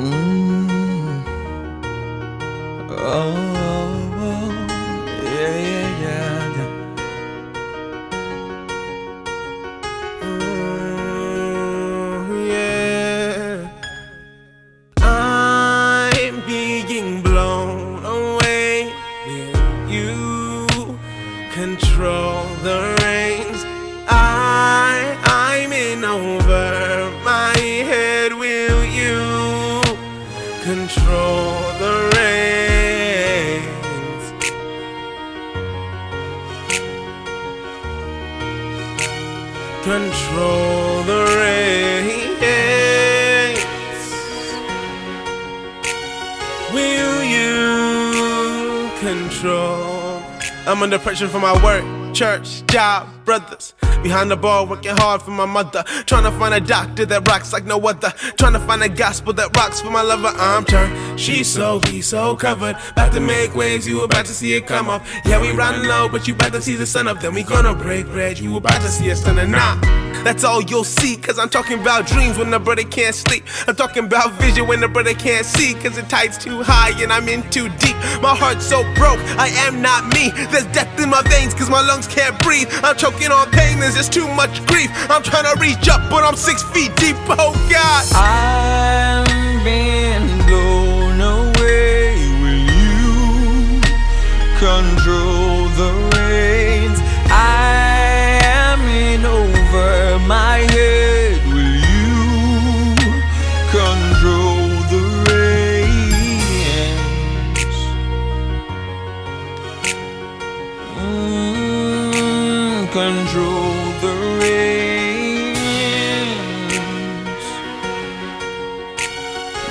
Mm. Oh, oh. Mm, yeah. I'm being blown away. You control the reins? I, I'm in over my head. Will control the reins? Control the reins. Will you control? I'm under pressure for my work, church, job, brothers. Behind the bar, working hard for my mother. Trying to find a doctor that rocks like no other. Trying to find a gospel that rocks for my lover. I'm turned. She's so be so covered. About to make waves, you about to see it come up. Yeah, we riding low, but you about to see the sun up. Then we gonna break bread, you about to see us turn nah. That's all you'll see, cause I'm talking about dreams when the brother can't sleep. I'm talking about vision when the brother can't see, cause the tide's too high and I'm in too deep. My heart's so broke, I am not me. There's death in my veins, cause my lungs can't breathe. I'm choking on there's just too much grief. I'm trying to reach up, but I'm six feet deep. Oh God. I'm being blown away. Will you control the reins? I am in over my head. Will you control the reins? Mm, control the reins.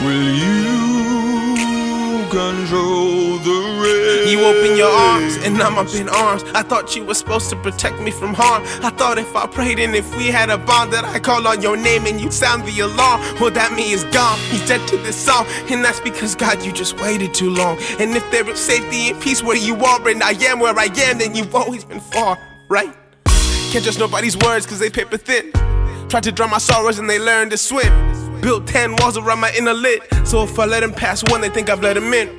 Will you control the reins? You open your arms, and I'm up in arms. I thought you were supposed to protect me from harm. I thought if I prayed and if we had a bond, that I call on your name and you'd sound the alarm. Well, that me is gone. He's dead to this song, and that's because God, you just waited too long. And if there is safety and peace where you are, and I am where I am, then you've always been far, right? Can't trust nobody's words, cause they paper thin. Tried to drown my sorrows and they learned to swim. Built 10 walls around my inner lid. So if I let them pass one, they think I've let them in.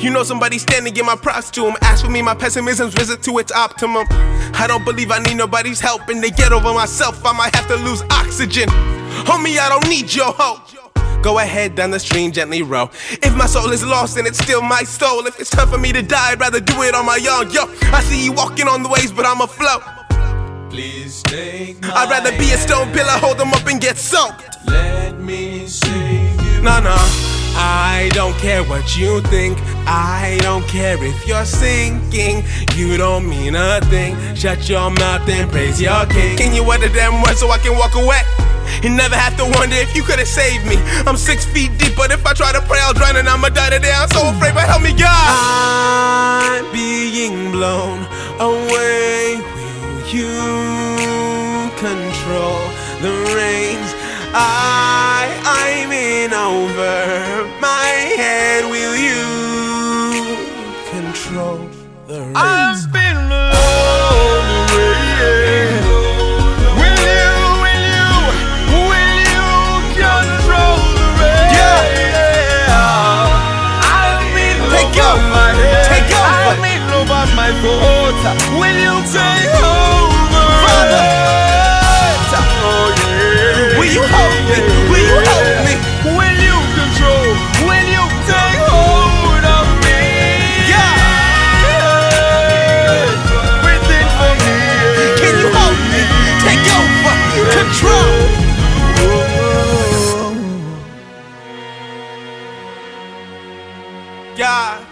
You know somebody standing, give my props to him. Ask for me, my pessimism's visit to its optimum. I don't believe I need nobody's help, and to get over myself, I might have to lose oxygen. Homie, I don't need your help. Go ahead down the stream, gently row. If my soul is lost, then it's still my soul. If it's time for me to die, I'd rather do it on my own. Yo, I see you walking on the waves, but I'm afloat. Please take I'd rather be a stone pillar, hold them up and get soaked. Let me save you. Nah, nah. I don't care what you think. I don't care if you're sinking. You don't mean a thing. Shut your mouth and praise your king. Can you weather them words so I can walk away? And never have to wonder if you could have saved me. I'm six feet deep, but if I try to pray, I'll drown and I'ma die today. I'm so afraid, but help me, God. I'm Over my head. Will you control the reins? I've been away. Will you, will you, will you control the reins? I'm in Take over over. my head. Take over. I'm in over my thoughts. Will you take God.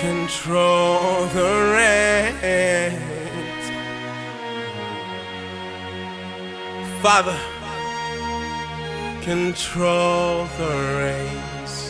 Control the reins. Father. Control the reins.